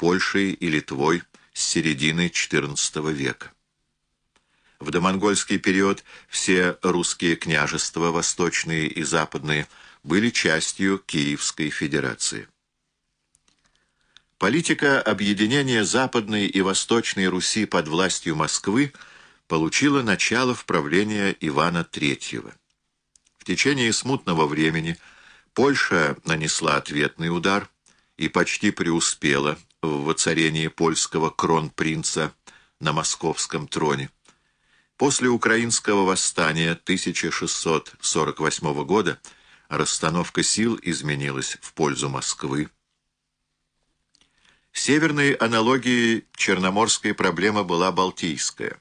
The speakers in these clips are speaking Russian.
Польшей и Литвой с середины XIV века. В домонгольский период все русские княжества, восточные и западные, были частью Киевской Федерации. Политика объединения Западной и Восточной Руси под властью Москвы получила начало в правлении Ивана III. В течение смутного времени Польша нанесла ответный удар и почти преуспела в воцарении польского кронпринца на московском троне. После украинского восстания 1648 года расстановка сил изменилась в пользу Москвы. Северной аналогией черноморской проблемы была Балтийская.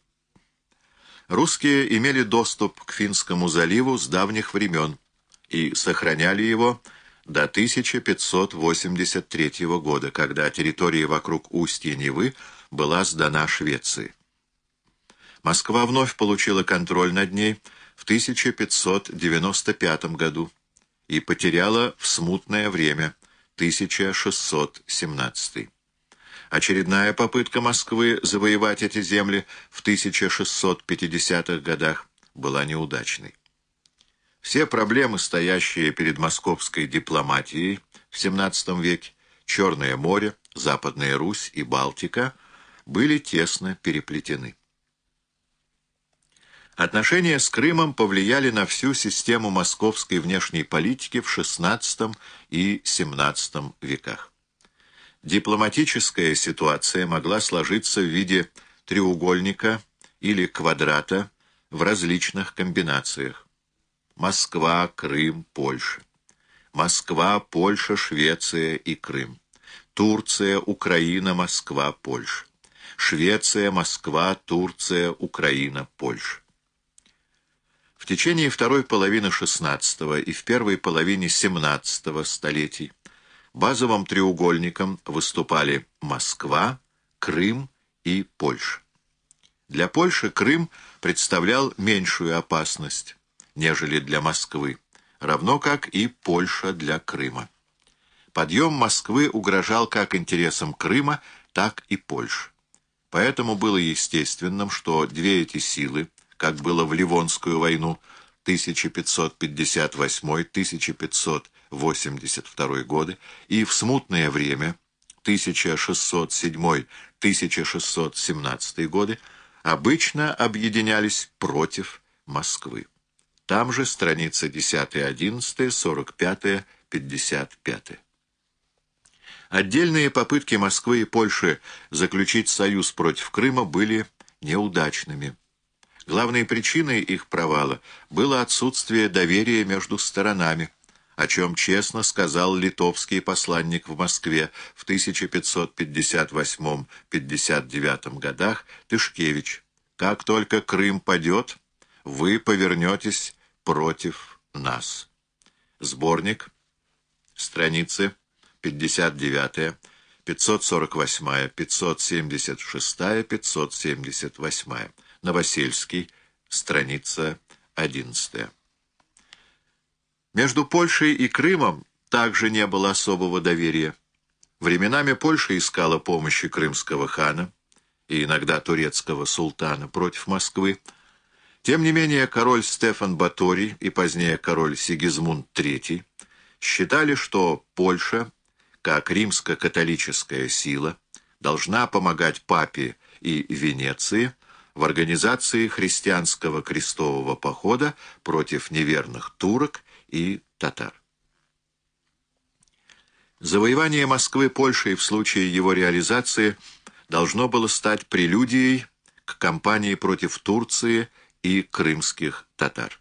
Русские имели доступ к Финскому заливу с давних времен и сохраняли его до 1583 года, когда территория вокруг устья Невы была сдана Швеции. Москва вновь получила контроль над ней в 1595 году и потеряла в смутное время 1617. Очередная попытка Москвы завоевать эти земли в 1650-х годах была неудачной. Все проблемы, стоящие перед московской дипломатией в XVII веке, Черное море, Западная Русь и Балтика, были тесно переплетены. Отношения с Крымом повлияли на всю систему московской внешней политики в XVI и XVII веках. Дипломатическая ситуация могла сложиться в виде треугольника или квадрата в различных комбинациях. Москва, Крым, Польша. Москва, Польша, Швеция и Крым. Турция, Украина, Москва, Польша. Швеция, Москва, Турция, Украина, Польша. В течение второй половины XVI и в первой половине XVII столетий Базовым треугольником выступали Москва, Крым и Польша. Для Польши Крым представлял меньшую опасность, нежели для Москвы, равно как и Польша для Крыма. Подъем Москвы угрожал как интересам Крыма, так и Польши. Поэтому было естественным, что две эти силы, как было в Ливонскую войну 1558-1558, 1682 годы и в смутное время 1607-1617 годы обычно объединялись против Москвы. Там же страница 10-11, 45-55. Отдельные попытки Москвы и Польши заключить союз против Крыма были неудачными. Главной причиной их провала было отсутствие доверия между сторонами – о чем честно сказал литовский посланник в Москве в 1558-59 годах Тышкевич. «Как только Крым падет, вы повернетесь против нас». Сборник, страницы 59 548, 576, 578. Новосельский, страница 11. Между Польшей и Крымом также не было особого доверия. Временами Польша искала помощи крымского хана и иногда турецкого султана против Москвы. Тем не менее, король Стефан Баторий и позднее король Сигизмунд III считали, что Польша, как римско-католическая сила, должна помогать папе и Венеции в организации христианского крестового похода против неверных турок и татар. Завоевание Москвы Польшей в случае его реализации должно было стать прелюдией к кампании против Турции и крымских татар.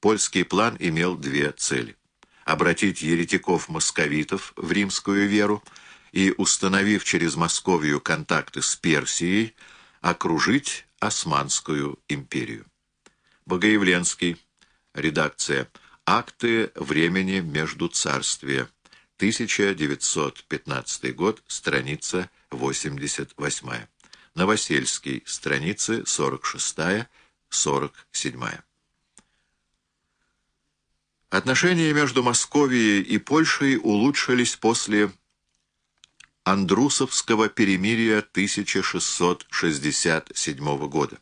Польский план имел две цели. Обратить еретиков-московитов в римскую веру и, установив через Московию контакты с Персией, окружить Османскую империю. Богоявленский, редакция Акты времени между царствия. 1915 год, страница 88. Новосельский, страницы 46-47. Отношения между Московией и Польшей улучшились после Андрусовского перемирия 1667 года.